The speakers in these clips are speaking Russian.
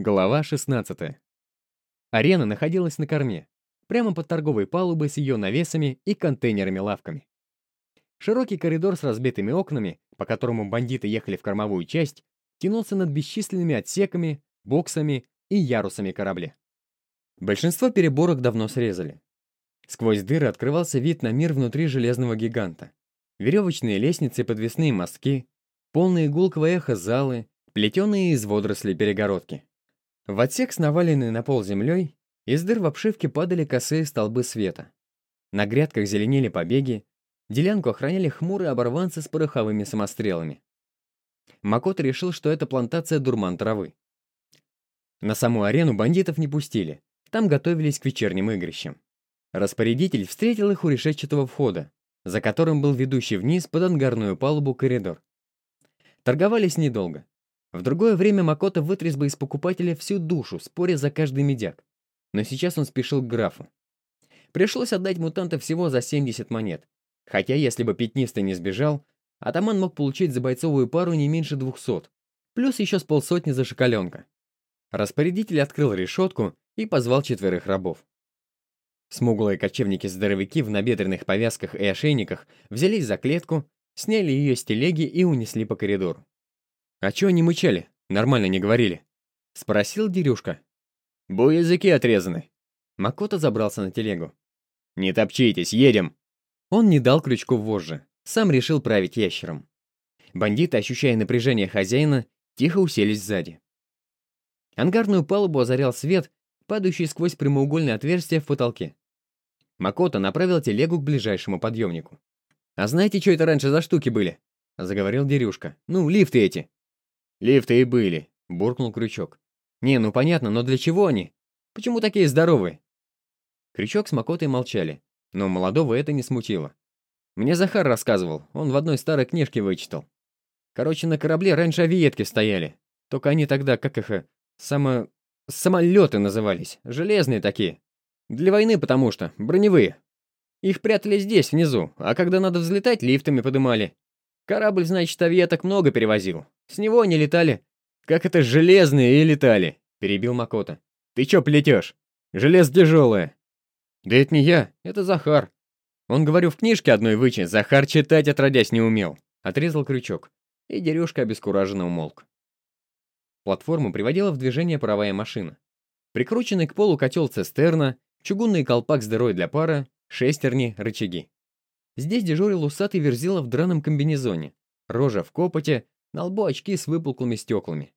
Глава 16. Арена находилась на корме, прямо под торговой палубой с ее навесами и контейнерами-лавками. Широкий коридор с разбитыми окнами, по которому бандиты ехали в кормовую часть, тянулся над бесчисленными отсеками, боксами и ярусами корабля. Большинство переборок давно срезали. Сквозь дыры открывался вид на мир внутри железного гиганта. Веревочные лестницы и подвесные мостки, полные гулкого эха залы, плетеные из водорослей перегородки. В отсек с наваленной на пол землей из дыр в обшивке падали косые столбы света. На грядках зеленели побеги, делянку охраняли хмурые оборванцы с пороховыми самострелами. Макото решил, что это плантация дурман травы. На саму арену бандитов не пустили, там готовились к вечерним игрищам. Распорядитель встретил их у решетчатого входа, за которым был ведущий вниз под ангарную палубу коридор. Торговались недолго. В другое время Макото вытряс бы из покупателя всю душу, споря за каждый медяк. Но сейчас он спешил к графу. Пришлось отдать мутанта всего за 70 монет. Хотя, если бы пятнистый не сбежал, атаман мог получить за бойцовую пару не меньше 200, плюс еще с полсотни за шоколенка. Распорядитель открыл решетку и позвал четверых рабов. Смуглые кочевники-здоровяки в набедренных повязках и ошейниках взялись за клетку, сняли ее с телеги и унесли по коридору. «А чё они мычали? Нормально не говорили?» — спросил Дерюшка. «Бу языки отрезаны». Макото забрался на телегу. «Не топчитесь, едем!» Он не дал крючку в вожжи, сам решил править ящером. Бандиты, ощущая напряжение хозяина, тихо уселись сзади. Ангарную палубу озарял свет, падающий сквозь прямоугольное отверстие в потолке. Макото направил телегу к ближайшему подъемнику. «А знаете, что это раньше за штуки были?» — заговорил Дерюшка. «Ну, лифты эти. «Лифты и были», — буркнул Крючок. «Не, ну понятно, но для чего они? Почему такие здоровые?» Крючок с Макотой молчали, но молодого это не смутило. Мне Захар рассказывал, он в одной старой книжке вычитал. Короче, на корабле раньше авиетки стояли. Только они тогда, как их, э, само... самолеты назывались, железные такие. Для войны потому что, броневые. Их прятали здесь, внизу, а когда надо взлетать, лифтами подымали. Корабль, значит, авиеток много перевозил. С него они летали. Как это железные и летали, перебил Макота. Ты чё плетёшь? Железо тяжелое. Да это не я, это Захар. Он, говорю, в книжке одной вычи, Захар читать отродясь не умел. Отрезал крючок. И Дерюшка обескураженно умолк. Платформу приводила в движение паровая машина. Прикрученный к полу котел цистерна, чугунный колпак с дырой для пара, шестерни, рычаги. Здесь дежурил усатый верзила в драном комбинезоне, рожа в копоте, на лбу очки с выпуклыми стеклами.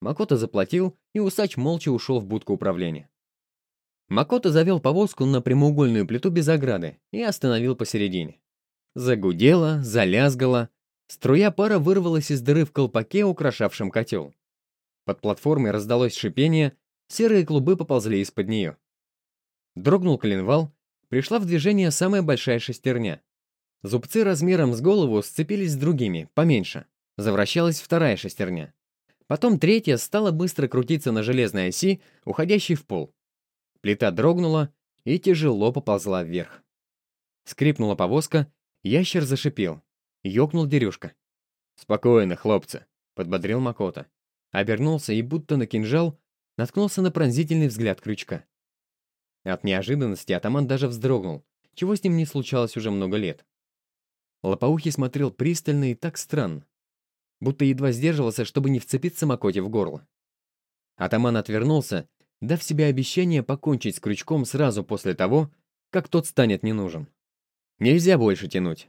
Макото заплатил, и усач молча ушел в будку управления. Макото завел повозку на прямоугольную плиту без ограды и остановил посередине. Загудело, залязгало, струя пара вырвалась из дыры в колпаке, украшавшем котел. Под платформой раздалось шипение, серые клубы поползли из-под нее. Дрогнул коленвал, пришла в движение самая большая шестерня. Зубцы размером с голову сцепились с другими, поменьше. Завращалась вторая шестерня. Потом третья стала быстро крутиться на железной оси, уходящей в пол. Плита дрогнула и тяжело поползла вверх. Скрипнула повозка, ящер зашипел. Ёкнул Дерюшка. «Спокойно, хлопцы», — подбодрил Макота. Обернулся и, будто на кинжал, наткнулся на пронзительный взгляд крючка. От неожиданности атаман даже вздрогнул, чего с ним не случалось уже много лет. Лопоухий смотрел пристально и так странно, будто едва сдерживался, чтобы не вцепиться Макоте в горло. Атаман отвернулся, дав себе обещание покончить с крючком сразу после того, как тот станет не нужен. Нельзя больше тянуть.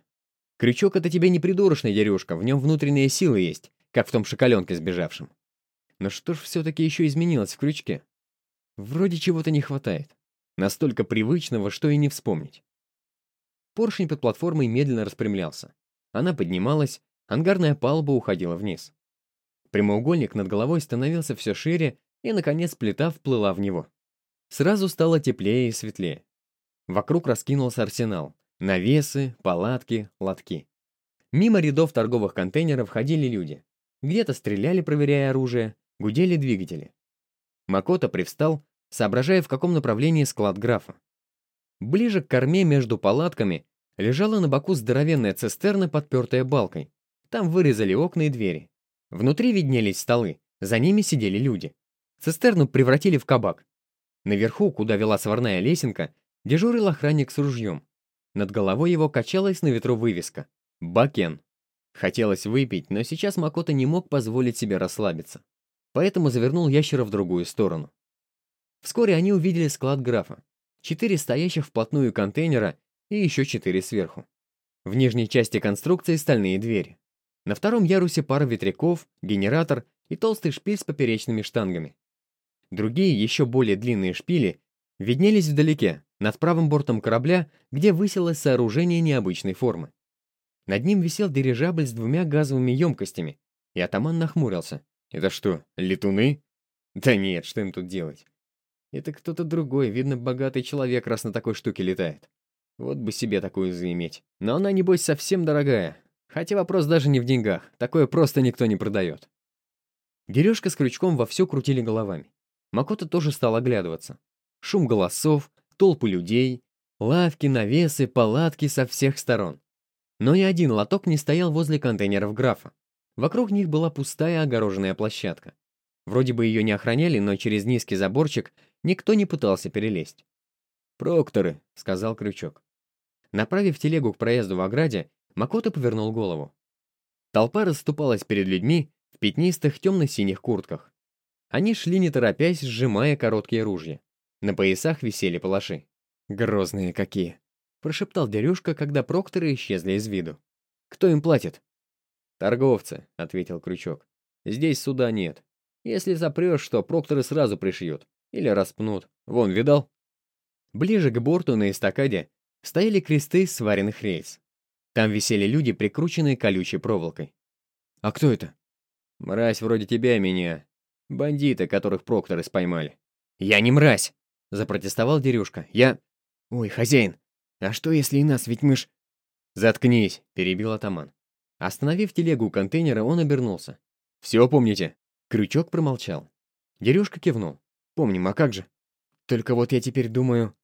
Крючок — это тебе не придурочный дерюшка, в нем внутренние силы есть, как в том шоколенке сбежавшем. Но что ж все-таки еще изменилось в крючке? Вроде чего-то не хватает. Настолько привычного, что и не вспомнить. Поршень под платформой медленно распрямлялся. Она поднималась, ангарная палуба уходила вниз. Прямоугольник над головой становился все шире, и, наконец, плита вплыла в него. Сразу стало теплее и светлее. Вокруг раскинулся арсенал. Навесы, палатки, лотки. Мимо рядов торговых контейнеров ходили люди. Где-то стреляли, проверяя оружие, гудели двигатели. Макото привстал, соображая, в каком направлении склад графа. Ближе к корме между палатками лежала на боку здоровенная цистерна, подпертая балкой. Там вырезали окна и двери. Внутри виднелись столы, за ними сидели люди. Цистерну превратили в кабак. Наверху, куда вела сварная лесенка, дежурил охранник с ружьем. Над головой его качалась на ветру вывеска «Бакен». Хотелось выпить, но сейчас Макото не мог позволить себе расслабиться. Поэтому завернул ящера в другую сторону. Вскоре они увидели склад графа. Четыре стоящих вплотную контейнера и еще четыре сверху. В нижней части конструкции стальные двери. На втором ярусе пара ветряков, генератор и толстый шпиль с поперечными штангами. Другие, еще более длинные шпили, виднелись вдалеке, над правым бортом корабля, где высилось сооружение необычной формы. Над ним висел дирижабль с двумя газовыми емкостями, и атаман нахмурился. «Это что, летуны?» «Да нет, что им тут делать?» «Это кто-то другой, видно, богатый человек, раз на такой штуке летает. Вот бы себе такую заиметь. Но она, небось, совсем дорогая. Хотя вопрос даже не в деньгах, такое просто никто не продает». Дережка с крючком вовсю крутили головами. Макото тоже стал оглядываться. Шум голосов, толпы людей, лавки, навесы, палатки со всех сторон. Но ни один лоток не стоял возле контейнеров графа. Вокруг них была пустая огороженная площадка. Вроде бы ее не охраняли, но через низкий заборчик никто не пытался перелезть. «Прокторы», — сказал Крючок. Направив телегу к проезду в ограде, Макото повернул голову. Толпа расступалась перед людьми в пятнистых темно-синих куртках. Они шли не торопясь, сжимая короткие ружья. На поясах висели палаши. «Грозные какие!» — прошептал Дерюшка, когда прокторы исчезли из виду. «Кто им платит?» «Торговцы», — ответил Крючок. «Здесь суда нет. Если запрешь, что прокторы сразу пришьют. Или распнут. Вон, видал?» Ближе к борту на эстакаде стояли кресты сваренных рельс. Там висели люди, прикрученные колючей проволокой. «А кто это?» «Мразь вроде тебя и меня. Бандиты, которых прокторы споймали. «Я не мразь!» — запротестовал Дерюшка. «Я...» «Ой, хозяин, а что если и нас, ведь мы ж...» «Заткнись!» — перебил атаман. Остановив телегу у контейнера, он обернулся. «Все помните?» Крючок промолчал. Дерюшка кивнул. «Помним, а как же?» «Только вот я теперь думаю...»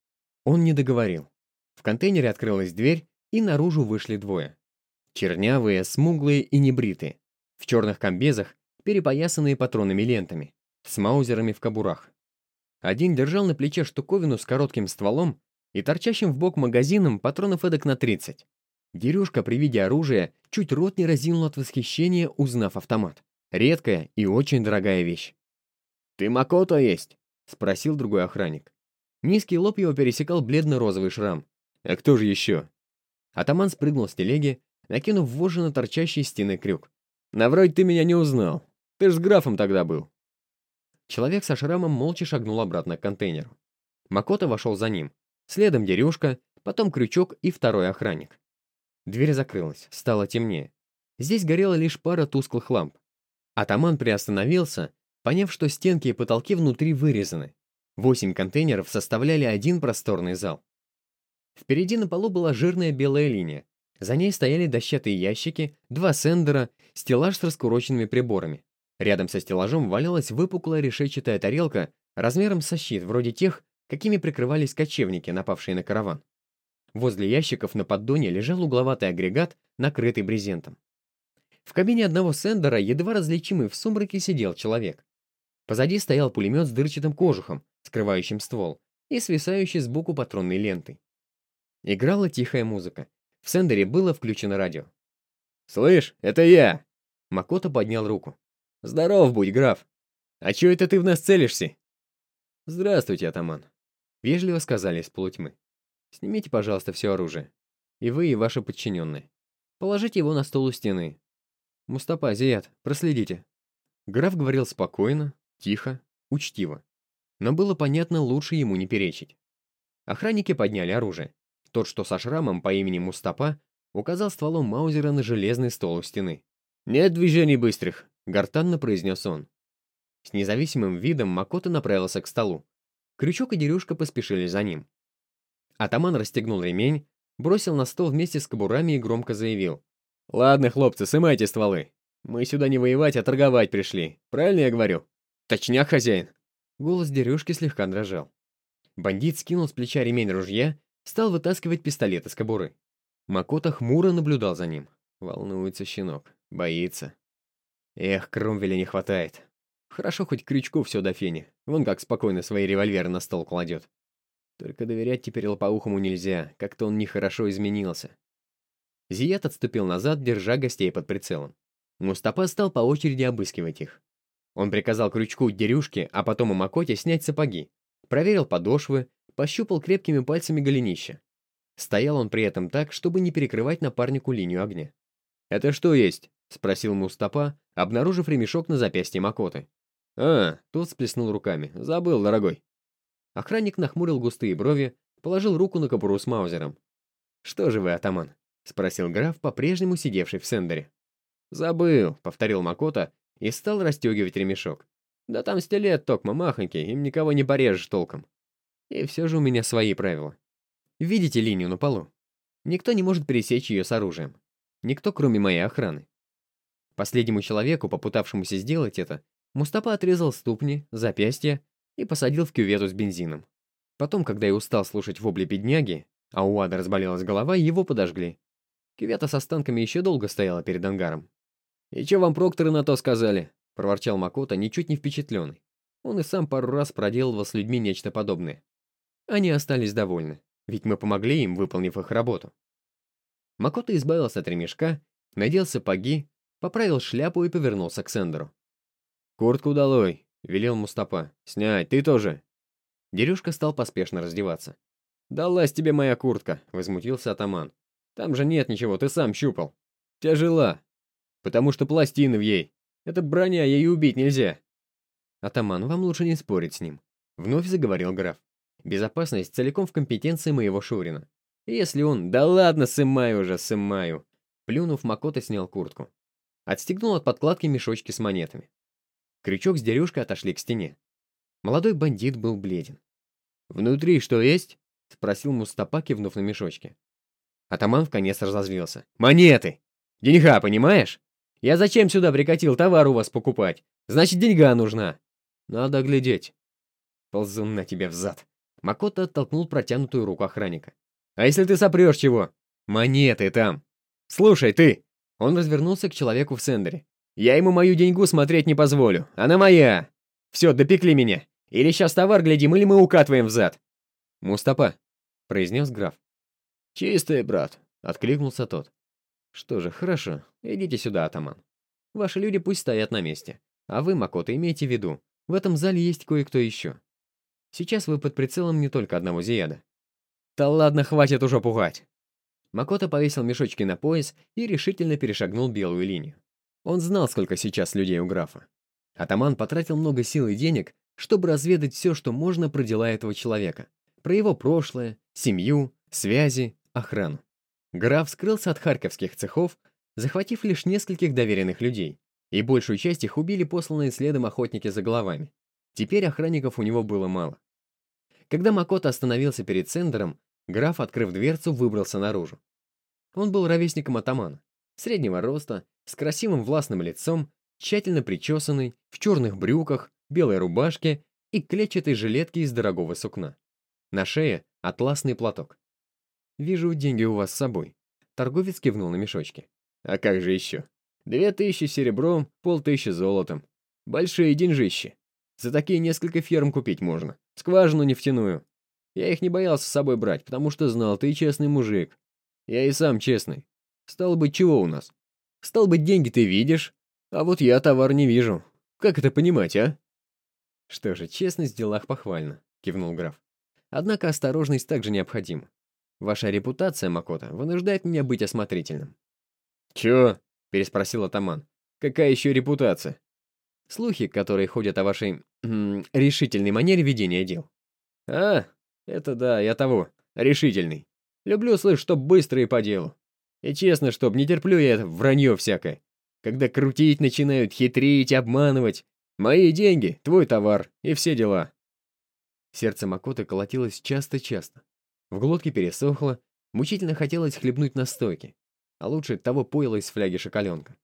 Он не договорил. В контейнере открылась дверь, и наружу вышли двое. Чернявые, смуглые и небритые. В черных комбезах перепоясанные патронными лентами, с маузерами в кобурах. Один держал на плече штуковину с коротким стволом и торчащим в бок магазином патронов эдак на 30. Дерюшка при виде оружия чуть рот не разинул от восхищения, узнав автомат. Редкая и очень дорогая вещь. «Ты Макото есть?» — спросил другой охранник. Низкий лоб его пересекал бледно-розовый шрам. «А кто же еще?» Атаман спрыгнул с телеги, накинув вожжи на торчащий стены крюк. «Наврать ты меня не узнал. Ты ж с графом тогда был». Человек со шрамом молча шагнул обратно к контейнеру. Макото вошел за ним. Следом дерюшка, потом крючок и второй охранник. Дверь закрылась, стало темнее. Здесь горела лишь пара тусклых ламп. Атаман приостановился, поняв, что стенки и потолки внутри вырезаны. Восемь контейнеров составляли один просторный зал. Впереди на полу была жирная белая линия. За ней стояли дощатые ящики, два сендера, стеллаж с раскуроченными приборами. Рядом со стеллажом валялась выпуклая решетчатая тарелка размером со щит, вроде тех, какими прикрывались кочевники, напавшие на караван. Возле ящиков на поддоне лежал угловатый агрегат, накрытый брезентом. В кабине одного сендера, едва различимый в сумраке, сидел человек. Позади стоял пулемет с дырчатым кожухом, скрывающим ствол, и свисающий сбоку патронной лентой. Играла тихая музыка. В сендере было включено радио. «Слышь, это я!» Макото поднял руку. «Здоров будь, граф! А чё это ты в нас целишься?» «Здравствуйте, атаман», — вежливо сказали из полутьмы. «Снимите, пожалуйста, все оружие. И вы, и ваши подчиненные. Положите его на стол у стены. Мустапа, Зият, проследите». Граф говорил спокойно, тихо, учтиво. Но было понятно, лучше ему не перечить. Охранники подняли оружие. Тот, что со шрамом по имени Мустапа, указал стволом Маузера на железный стол у стены. «Нет движений быстрых. Гортанно произнес он. С независимым видом Макото направился к столу. Крючок и Дерюшка поспешили за ним. Атаман расстегнул ремень, бросил на стол вместе с кобурами и громко заявил. «Ладно, хлопцы, сымайте стволы. Мы сюда не воевать, а торговать пришли. Правильно я говорю?» «Точняк, хозяин!» Голос Дерюшки слегка дрожал. Бандит скинул с плеча ремень ружья, стал вытаскивать пистолет из кобуры. Макото хмуро наблюдал за ним. Волнуется щенок. Боится. Эх, Кромвеля не хватает. Хорошо хоть крючку все до фени. Вон как спокойно свои револьверы на стол кладет. Только доверять теперь лопоухому нельзя, как-то он нехорошо изменился. Зият отступил назад, держа гостей под прицелом. Мустапа стал по очереди обыскивать их. Он приказал крючку дерюшке, а потом и Макоте снять сапоги. Проверил подошвы, пощупал крепкими пальцами голенища. Стоял он при этом так, чтобы не перекрывать напарнику линию огня. «Это что есть?» — спросил Мустапа, обнаружив ремешок на запястье Макоты. «А, тот сплеснул руками. Забыл, дорогой». Охранник нахмурил густые брови, положил руку на кобуру с маузером. «Что же вы, атаман?» — спросил граф, по-прежнему сидевший в сендере. «Забыл», — повторил Макота и стал расстегивать ремешок. «Да там стилет, токма, махонький, им никого не порежешь толком. И все же у меня свои правила. Видите линию на полу? Никто не может пересечь ее с оружием. Никто, кроме моей охраны. Последнему человеку, попытавшемуся сделать это, Мустапа отрезал ступни, запястья и посадил в кювету с бензином. Потом, когда я устал слушать вопли бедняги, а у Ада разболелась голова, его подожгли. Кювета с останками еще долго стояла перед ангаром. «И что вам прокторы на то сказали?» — проворчал Макота, ничуть не впечатленный. Он и сам пару раз проделывал с людьми нечто подобное. Они остались довольны, ведь мы помогли им, выполнив их работу. Макота избавился от ремешка, надел сапоги, поправил шляпу и повернулся к Сендеру. «Куртку долой!» — велел Мустапа. «Снять, ты тоже!» Дерюшка стал поспешно раздеваться. «Далась тебе моя куртка!» — возмутился атаман. «Там же нет ничего, ты сам щупал!» «Тяжела!» «Потому что пластины в ей! Это броня, ей убить нельзя!» «Атаман, вам лучше не спорить с ним», — вновь заговорил граф. «Безопасность целиком в компетенции моего Шурина. если он... Да ладно, сымаю уже, сымаю!» Плюнув, Макота снял куртку. Отстегнул от подкладки мешочки с монетами. Крючок с дерюшкой отошли к стене. Молодой бандит был бледен. «Внутри что есть?» — спросил Мустапа, кивнув на мешочке. Атаман в конец разозлился. «Монеты! Деньга, понимаешь? Я зачем сюда прикатил товар у вас покупать? Значит, деньга нужна. Надо глядеть». Ползун на тебя взад. Макота оттолкнул протянутую руку охранника. «А если ты сопрешь чего? Монеты там. Слушай, ты!» Он развернулся к человеку в сендере. Я ему мою деньгу смотреть не позволю. Она моя. Все, допекли меня. Или сейчас товар глядим, или мы укатываем взад. Мустапа, произнес граф. Чистый, брат, откликнулся тот. Что же, хорошо. Идите сюда, атаман. Ваши люди пусть стоят на месте. А вы, Макота, имейте в виду, в этом зале есть кое-кто еще. Сейчас вы под прицелом не только одного Зияда. Да ладно, хватит уже пугать. Макота повесил мешочки на пояс и решительно перешагнул белую линию. Он знал, сколько сейчас людей у графа. Атаман потратил много сил и денег, чтобы разведать все, что можно про дела этого человека. Про его прошлое, семью, связи, охрану. Граф скрылся от харьковских цехов, захватив лишь нескольких доверенных людей, и большую часть их убили посланные следом охотники за головами. Теперь охранников у него было мало. Когда Макото остановился перед Сендером, граф, открыв дверцу, выбрался наружу. Он был ровесником атамана, среднего роста, с красивым властным лицом, тщательно причесанный, в черных брюках, белой рубашке и клетчатой жилетке из дорогого сукна. На шее атласный платок. «Вижу, деньги у вас с собой», — торговец кивнул на мешочки. «А как же еще? Две тысячи серебром, полтысячи золотом. Большие деньжищи. За такие несколько ферм купить можно. Скважину нефтяную. Я их не боялся с собой брать, потому что знал, ты честный мужик. Я и сам честный. Стало быть, чего у нас? Стал быть, деньги ты видишь, а вот я товар не вижу. Как это понимать, а?» «Что же, честность в делах похвальна», — кивнул граф. «Однако осторожность также необходима. Ваша репутация, Макота, вынуждает меня быть осмотрительным». «Чё?» — переспросил атаман. «Какая еще репутация?» «Слухи, которые ходят о вашей... Решительной манере ведения дел». «А, это да, я того, решительный. Люблю слышать, что быстро и по делу. И честно, чтоб не терплю я это вранье всякое. Когда крутить начинают, хитрить, обманывать. Мои деньги, твой товар и все дела. Сердце Макоты колотилось часто-часто. В глотке пересохло, мучительно хотелось хлебнуть настойки, а лучше того пойла из фляги шоколенка.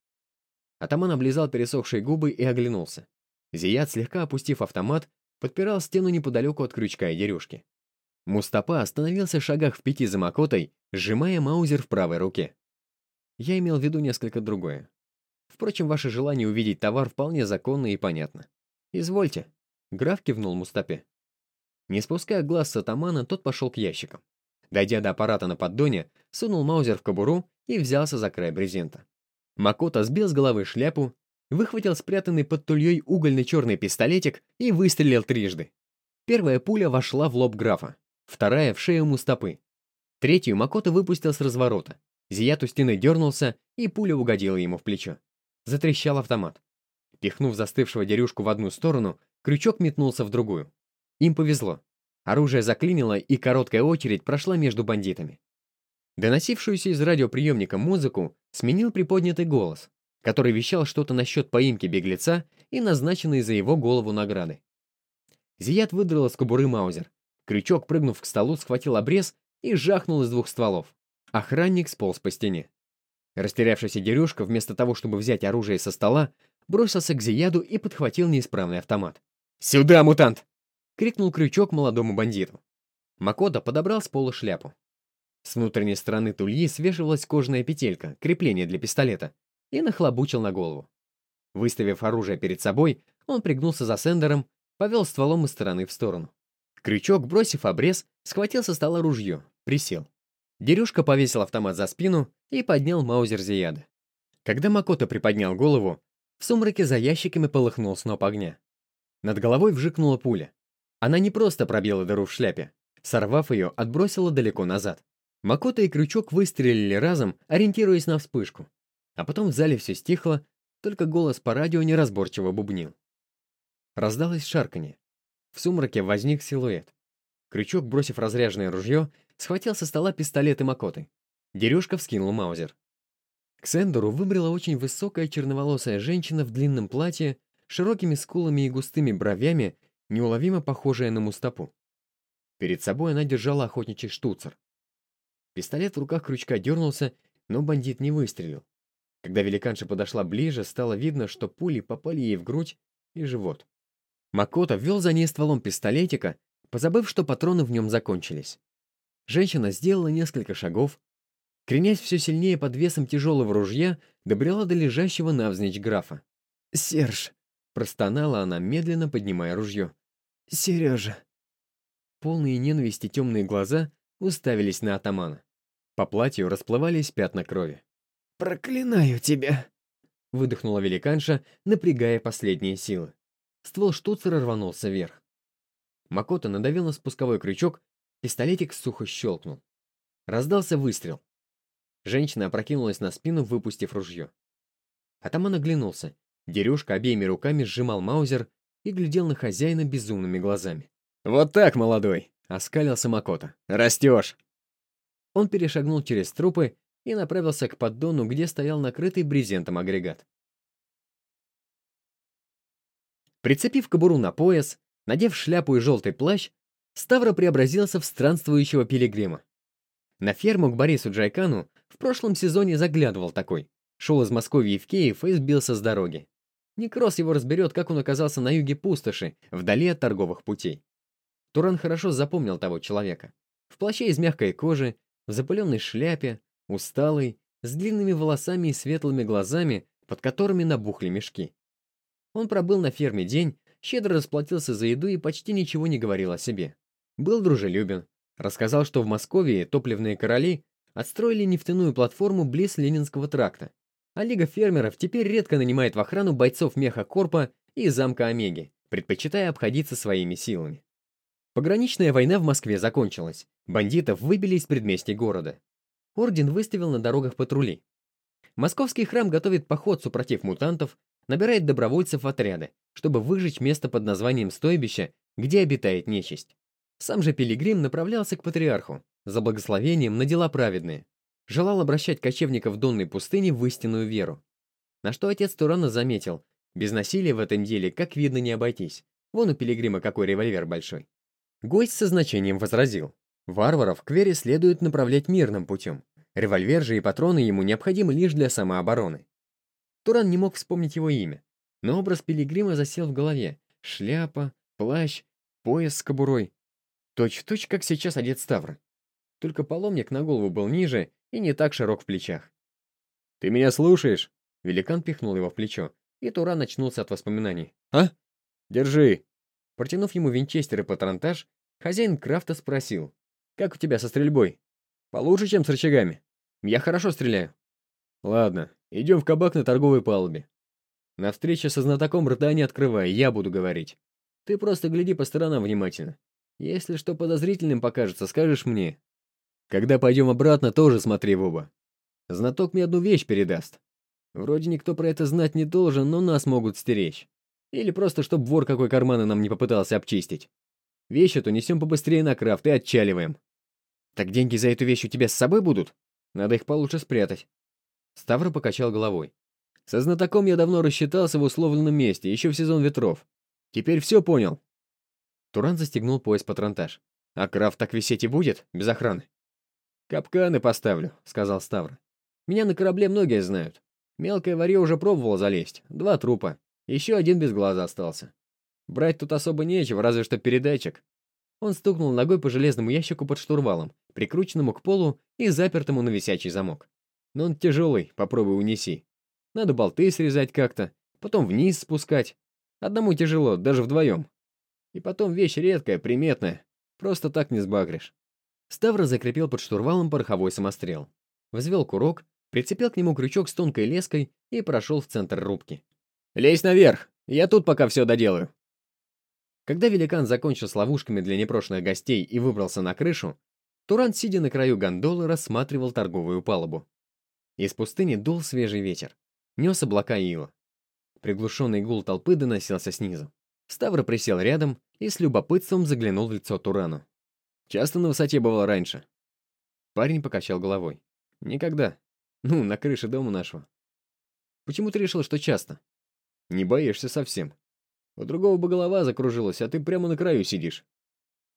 Атаман облизал пересохшие губы и оглянулся. Зият, слегка опустив автомат, подпирал стену неподалеку от крючка и дерюшки. Мустапа остановился в шагах в пяти за Макотой, сжимая маузер в правой руке. Я имел в виду несколько другое. Впрочем, ваше желание увидеть товар вполне законно и понятно. «Извольте», — граф кивнул Мустапе. Не спуская глаз с атамана, тот пошел к ящикам. Дойдя до аппарата на поддоне, сунул маузер в кобуру и взялся за край брезента. Макота сбил с головы шляпу, выхватил спрятанный под тульей угольно-черный пистолетик и выстрелил трижды. Первая пуля вошла в лоб графа, вторая — в шею Мустапы. Третью Макота выпустил с разворота. Зият у стены дернулся, и пуля угодила ему в плечо. Затрещал автомат. Пихнув застывшего дерюшку в одну сторону, крючок метнулся в другую. Им повезло. Оружие заклинило, и короткая очередь прошла между бандитами. Доносившуюся из радиоприемника музыку сменил приподнятый голос, который вещал что-то насчет поимки беглеца и назначенной за его голову награды. Зият выдрал из кобуры маузер. Крючок, прыгнув к столу, схватил обрез и жахнул из двух стволов. Охранник сполз по стене. Растерявшийся Дерюшка, вместо того, чтобы взять оружие со стола, бросился к Зияду и подхватил неисправный автомат. «Сюда, мутант!» — крикнул крючок молодому бандиту. Макода подобрал с пола шляпу. С внутренней стороны тульи свешивалась кожаная петелька, крепление для пистолета, и нахлобучил на голову. Выставив оружие перед собой, он пригнулся за сендером, повел стволом из стороны в сторону. Крючок, бросив обрез, схватил со стола ружье, присел. Дерюшка повесил автомат за спину и поднял маузер Зияда. Когда Макото приподнял голову, в сумраке за ящиками полыхнул сноп огня. Над головой вжикнула пуля. Она не просто пробила дыру в шляпе. Сорвав ее, отбросила далеко назад. Макото и Крючок выстрелили разом, ориентируясь на вспышку. А потом в зале все стихло, только голос по радио неразборчиво бубнил. Раздалось шарканье. В сумраке возник силуэт. Крючок, бросив разряженное ружье, схватил со стола пистолет и Макоты. Дерюшка вскинул маузер. К Сендеру выбрала очень высокая черноволосая женщина в длинном платье, широкими скулами и густыми бровями, неуловимо похожая на Мустапу. Перед собой она держала охотничий штуцер. Пистолет в руках крючка дернулся, но бандит не выстрелил. Когда великанша подошла ближе, стало видно, что пули попали ей в грудь и живот. Макото ввел за ней стволом пистолетика, позабыв, что патроны в нем закончились. Женщина сделала несколько шагов, кренясь все сильнее под весом тяжелого ружья, добрела до лежащего навзничь графа. «Серж!» — простонала она, медленно поднимая ружье. «Сережа!» Полные ненависти темные глаза уставились на атамана. По платью расплывались пятна крови. «Проклинаю тебя!» — выдохнула великанша, напрягая последние силы. Ствол штуцера рванулся вверх. Макото надавил на спусковой крючок Пистолетик сухо щелкнул. Раздался выстрел. Женщина опрокинулась на спину, выпустив ружье. Атаман оглянулся. Дерюшка обеими руками сжимал маузер и глядел на хозяина безумными глазами. «Вот так, молодой!» — оскалился Макото. «Растешь!» Он перешагнул через трупы и направился к поддону, где стоял накрытый брезентом агрегат. Прицепив кобуру на пояс, надев шляпу и желтый плащ, Ставра преобразился в странствующего пилигрима. На ферму к Борису Джайкану в прошлом сезоне заглядывал такой. Шел из Москвы в Киев и сбился с дороги. Некрос его разберет, как он оказался на юге пустоши, вдали от торговых путей. Туран хорошо запомнил того человека. В плаще из мягкой кожи, в запыленной шляпе, усталый, с длинными волосами и светлыми глазами, под которыми набухли мешки. Он пробыл на ферме день, щедро расплатился за еду и почти ничего не говорил о себе. Был дружелюбен. Рассказал, что в Москве топливные короли отстроили нефтяную платформу близ Ленинского тракта. А Лига фермеров теперь редко нанимает в охрану бойцов меха Корпа и замка Омеги, предпочитая обходиться своими силами. Пограничная война в Москве закончилась. Бандитов выбили из предместий города. Орден выставил на дорогах патрули. Московский храм готовит поход супротив мутантов, набирает добровольцев в отряды, чтобы выжечь место под названием стойбище, где обитает нечисть. Сам же Пилигрим направлялся к патриарху, за благословением на дела праведные. Желал обращать кочевников Донной пустыни в истинную веру. На что отец Турана заметил, без насилия в этом деле, как видно, не обойтись. Вон у Пилигрима какой револьвер большой. Гость со значением возразил. Варваров к вере следует направлять мирным путем. Револьвер же и патроны ему необходимы лишь для самообороны. Туран не мог вспомнить его имя, но образ Пилигрима засел в голове. Шляпа, плащ, пояс с кобурой. Точь-в-точь, как сейчас одет Ставр. Только паломник на голову был ниже и не так широк в плечах. «Ты меня слушаешь?» Великан пихнул его в плечо, и Туран очнулся от воспоминаний. «А?» Держи. Протянув ему винчестер и патронтаж, хозяин крафта спросил. Как у тебя со стрельбой? Получше, чем с рычагами? Я хорошо стреляю. Ладно, идем в кабак на торговой палубе. На встрече со знатоком рта не открывай, я буду говорить. Ты просто гляди по сторонам внимательно. Если что подозрительным покажется, скажешь мне. Когда пойдем обратно, тоже смотри в оба. Знаток мне одну вещь передаст. Вроде никто про это знать не должен, но нас могут стеречь. Или просто, чтоб вор какой карманы нам не попытался обчистить. Вещь эту несем побыстрее на крафт и отчаливаем. Так деньги за эту вещь у тебя с собой будут? Надо их получше спрятать. Ставро покачал головой. Со знатоком я давно рассчитался в условленном месте, еще в сезон ветров. Теперь все понял. Туран застегнул пояс патронтаж. А крафт так висеть и будет, без охраны. «Капканы поставлю», — сказал Ставр. «Меня на корабле многие знают. Мелкое варье уже пробовало залезть. Два трупа. Еще один без глаза остался. Брать тут особо нечего, разве что передатчик». Он стукнул ногой по железному ящику под штурвалом, прикрученному к полу и запертому на висячий замок. «Но он тяжелый, попробуй унеси. Надо болты срезать как-то, потом вниз спускать. Одному тяжело, даже вдвоем. И потом вещь редкая, приметная. Просто так не сбагришь. Ставра закрепил под штурвалом пороховой самострел. Взвел курок, прицепил к нему крючок с тонкой леской и прошел в центр рубки. «Лезь наверх! Я тут пока все доделаю!» Когда великан закончил с ловушками для непрошенных гостей и выбрался на крышу, Туран, сидя на краю гондолы, рассматривал торговую палубу. Из пустыни дул свежий ветер. Нес облака ила. Приглушенный гул толпы доносился снизу. Ставр присел рядом и с любопытством заглянул в лицо Турану. Часто на высоте бывало раньше?» Парень покачал головой. «Никогда. Ну, на крыше дома нашего». «Почему ты решил, что часто?» «Не боишься совсем. У другого бы голова закружилась, а ты прямо на краю сидишь».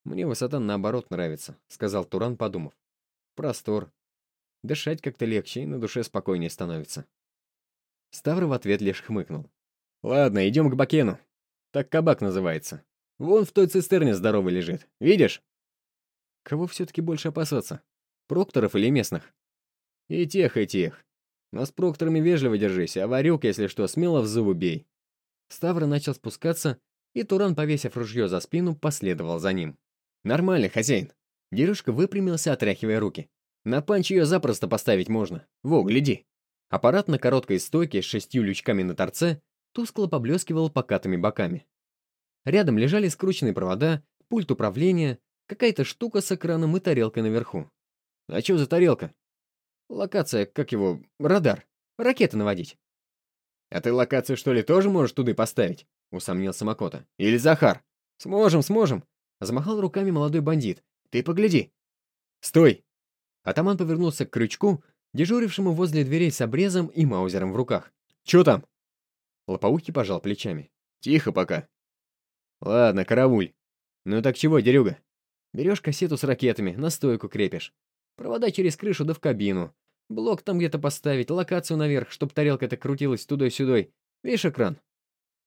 «Мне высота наоборот нравится», — сказал Туран, подумав. «Простор. Дышать как-то легче и на душе спокойнее становится». Ставр в ответ лишь хмыкнул. «Ладно, идем к Бакену. Так кабак называется. Вон в той цистерне здоровый лежит. Видишь?» Кого все-таки больше опасаться? Прокторов или местных? И тех, и тех. Но с прокторами вежливо держись, а варюк, если что, смело в зубы бей. Ставра начал спускаться, и Туран, повесив ружье за спину, последовал за ним. «Нормально, хозяин». Дерюшка выпрямился, отряхивая руки. «На панч ее запросто поставить можно. Во, гляди». Аппарат на короткой стойке с шестью лючками на торце тускло поблескивал покатыми боками. Рядом лежали скрученные провода, пульт управления, Какая-то штука с экраном и тарелкой наверху. А что за тарелка? Локация, как его, радар. Ракеты наводить. А ты локацию, что ли, тоже можешь туда поставить? Усомнился Макота. Или Захар? Сможем, сможем. Замахал руками молодой бандит. Ты погляди. Стой! Атаман повернулся к крючку, дежурившему возле дверей с обрезом и маузером в руках. Чё там? Лопоухий пожал плечами. Тихо пока. Ладно, карауль. Ну так чего, дерюга? Берешь кассету с ракетами, на стойку крепишь. Провода через крышу да в кабину. Блок там где-то поставить, локацию наверх, чтоб тарелка-то крутилась тудой-сюдой. Видишь экран?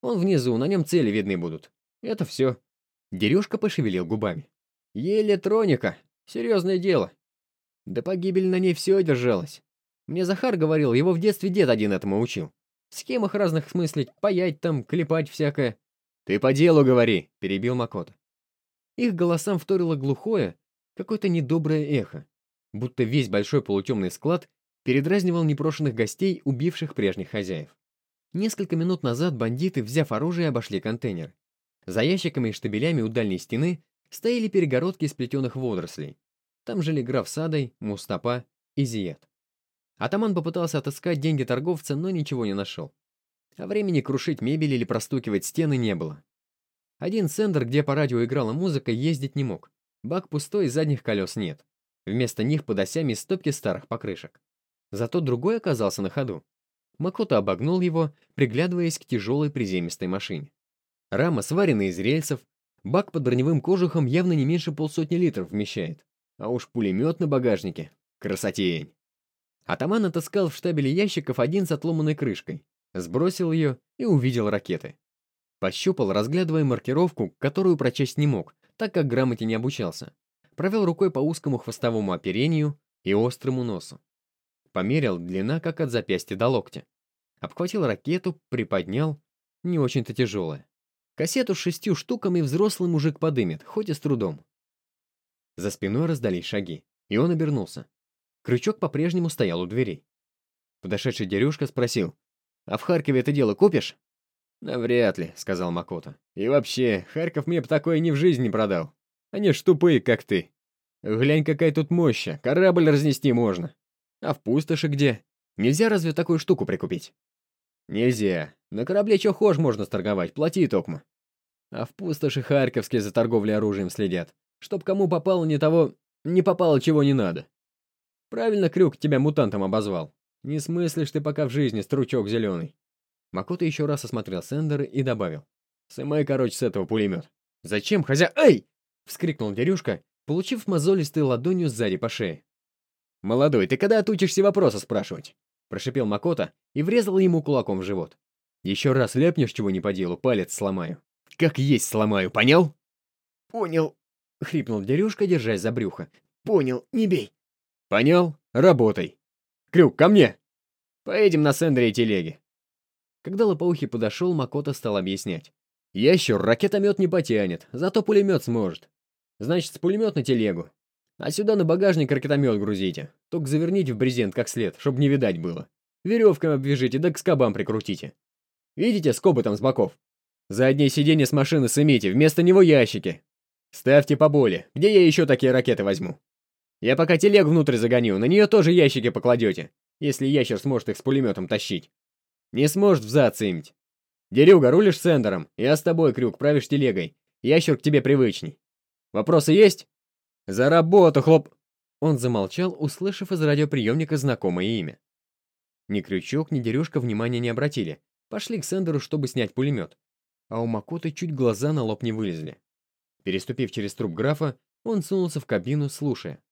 Он внизу, на нем цели видны будут. Это все. Дерюшка пошевелил губами. Електроника. Серьезное дело. Да погибель на ней все держалось. Мне Захар говорил, его в детстве дед один этому учил. В схемах разных смыслить, паять там, клепать всякое. «Ты по делу говори», — перебил Макота. Их голосам вторило глухое, какое-то недоброе эхо, будто весь большой полутемный склад передразнивал непрошенных гостей, убивших прежних хозяев. Несколько минут назад бандиты, взяв оружие, обошли контейнер. За ящиками и штабелями у дальней стены стояли перегородки из плетеных водорослей. Там жили граф Садой, Мустапа и Зиет. Атаман попытался отыскать деньги торговца, но ничего не нашел. А времени крушить мебель или простукивать стены не было. Один сендер, где по радио играла музыка, ездить не мог. Бак пустой, задних колес нет. Вместо них под осями стопки старых покрышек. Зато другой оказался на ходу. Макото обогнул его, приглядываясь к тяжелой приземистой машине. Рама сварена из рельсов, бак под броневым кожухом явно не меньше полсотни литров вмещает. А уж пулемет на багажнике. Красотень. Атаман отыскал в штабеле ящиков один с отломанной крышкой, сбросил ее и увидел ракеты. Пощупал, разглядывая маркировку, которую прочесть не мог, так как грамоте не обучался. Провел рукой по узкому хвостовому оперению и острому носу. Померил длина как от запястья до локтя. Обхватил ракету, приподнял, не очень-то тяжелая. Кассету с шестью штуками взрослый мужик подымет, хоть и с трудом. За спиной раздались шаги, и он обернулся. Крючок по-прежнему стоял у дверей. Подошедший Дерюшка спросил, «А в Харькове это дело купишь?» «Навряд ли», — сказал Макота. «И вообще, Харьков мне бы такое ни в жизни не продал. Они ж тупые, как ты. Глянь, какая тут мощь, корабль разнести можно. А в пустоши где? Нельзя разве такую штуку прикупить?» «Нельзя. На корабле чё хошь можно сторговать, плати токмо. А в пустоши Харьковске за торговлей оружием следят. Чтоб кому попало не того, не попало чего не надо. Правильно Крюк тебя мутантом обозвал. Не смыслишь ты пока в жизни, стручок зеленый. Макото еще раз осмотрел Сендера и добавил. «Сымай, короче, с этого пулемет». «Зачем, хозя... Эй!» — вскрикнул Дерюшка, получив мозолистой ладонью сзади по шее. «Молодой, ты когда отучишься вопросы спрашивать?» Прошипел Макото и врезал ему кулаком в живот. «Еще раз ляпнешь чего не по делу, палец сломаю. Как есть сломаю, понял?» «Понял», — хрипнул Дерюшка, держась за брюхо. «Понял, не бей». «Понял? Работай. Крюк, ко мне!» «Поедем на Сендере и телеге». Когда Лопоухий подошел, Макото стал объяснять. «Ящер ракетомет не потянет, зато пулемет сможет. Значит, с пулемет на телегу. А сюда на багажник ракетомет грузите. Только заверните в брезент как след, чтобы не видать было. Веревками обвяжите, да к скобам прикрутите. Видите скобы там с боков? Заднее сиденье с машины сымите, вместо него ящики. Ставьте поболее. Где я еще такие ракеты возьму? Я пока телегу внутрь загоню, на нее тоже ящики покладете, если ящер сможет их с пулеметом тащить. Не сможет взад цимить. Дерюга, рулишь сендером, я с тобой, Крюк, правишь телегой. Ящер к тебе привычней. Вопросы есть? За работу, хлоп... Он замолчал, услышав из радиоприемника знакомое имя. Ни Крючок, ни Дерюшка внимания не обратили. Пошли к Сендеру, чтобы снять пулемет. А у Макоты чуть глаза на лоб не вылезли. Переступив через труп графа, он сунулся в кабину, слушая.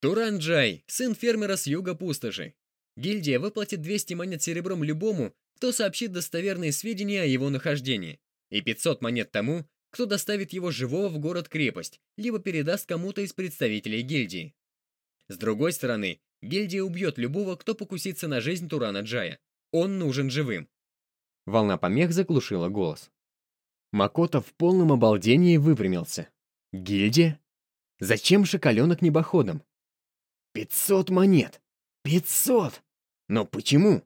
Туранджай, сын фермера с юга пустоши. Гильдия выплатит 200 монет серебром любому, кто сообщит достоверные сведения о его нахождении, и 500 монет тому, кто доставит его живого в город-крепость, либо передаст кому-то из представителей гильдии. С другой стороны, гильдия убьет любого, кто покусится на жизнь Турана Джая. Он нужен живым. Волна помех заглушила голос. Макото в полном обалдении выпрямился. Гильдия? Зачем шоколенок небоходом? Пятьсот монет! Пятьсот! Но почему?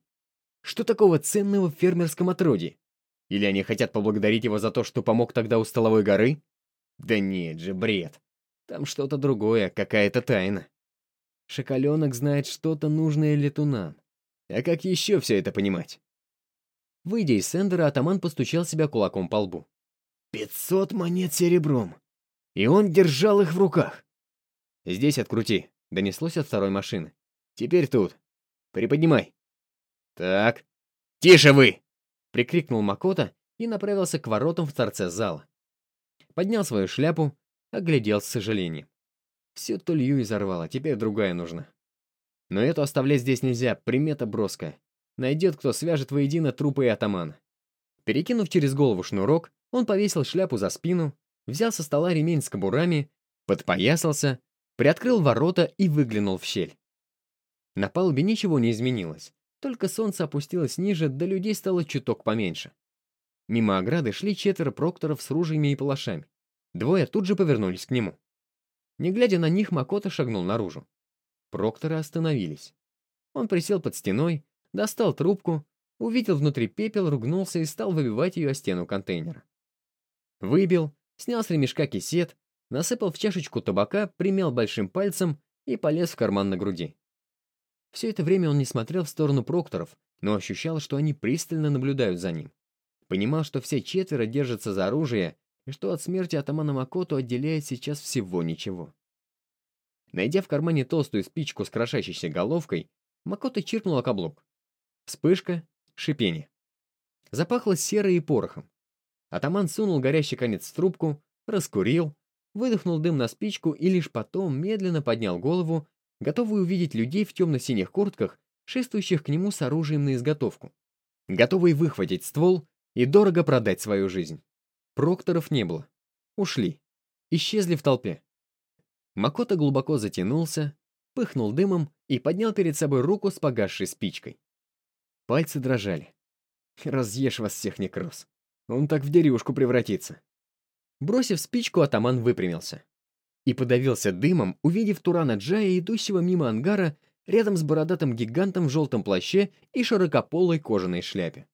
Что такого ценного в фермерском отроде? Или они хотят поблагодарить его за то, что помог тогда у Столовой горы? Да нет же, бред. Там что-то другое, какая-то тайна. Шоколенок знает что-то нужное летунам. А как еще все это понимать? Выйдя из сендера, атаман постучал себя кулаком по лбу. «Пятьсот монет серебром! И он держал их в руках!» «Здесь открути», — донеслось от второй машины. «Теперь тут. Приподнимай». «Так. Тише вы!» Прикрикнул Макота и направился к воротам в торце зала. Поднял свою шляпу, оглядел с сожалением. Всю тулью изорвало, теперь другая нужна. Но эту оставлять здесь нельзя, примета броская. Найдет, кто свяжет воедино трупы и атамана. Перекинув через голову шнурок, он повесил шляпу за спину, взял со стола ремень с кобурами, подпоясался, приоткрыл ворота и выглянул в щель. На палубе ничего не изменилось. Только солнце опустилось ниже, да людей стало чуток поменьше. Мимо ограды шли четверо прокторов с ружьями и палашами. Двое тут же повернулись к нему. Не глядя на них, Макота шагнул наружу. Прокторы остановились. Он присел под стеной, достал трубку, увидел внутри пепел, ругнулся и стал выбивать ее о стену контейнера. Выбил, снял с ремешка кисет, насыпал в чашечку табака, примял большим пальцем и полез в карман на груди. Все это время он не смотрел в сторону прокторов, но ощущал, что они пристально наблюдают за ним. Понимал, что все четверо держатся за оружие, и что от смерти атамана Макото отделяет сейчас всего ничего. Найдя в кармане толстую спичку с крошащейся головкой, Макото чиркнул о каблук. Вспышка, шипение. Запахло серой и порохом. Атаман сунул горящий конец в трубку, раскурил, выдохнул дым на спичку и лишь потом медленно поднял голову готовый увидеть людей в темно-синих куртках, шествующих к нему с оружием на изготовку, готовый выхватить ствол и дорого продать свою жизнь. Прокторов не было. Ушли. Исчезли в толпе. Макото глубоко затянулся, пыхнул дымом и поднял перед собой руку с погасшей спичкой. Пальцы дрожали. «Разъешь вас всех, некроз!» Он так в дерюшку превратится. Бросив спичку, атаман выпрямился. И подавился дымом, увидев Турана Джая, идущего мимо ангара, рядом с бородатым гигантом в желтом плаще и широкополой кожаной шляпе.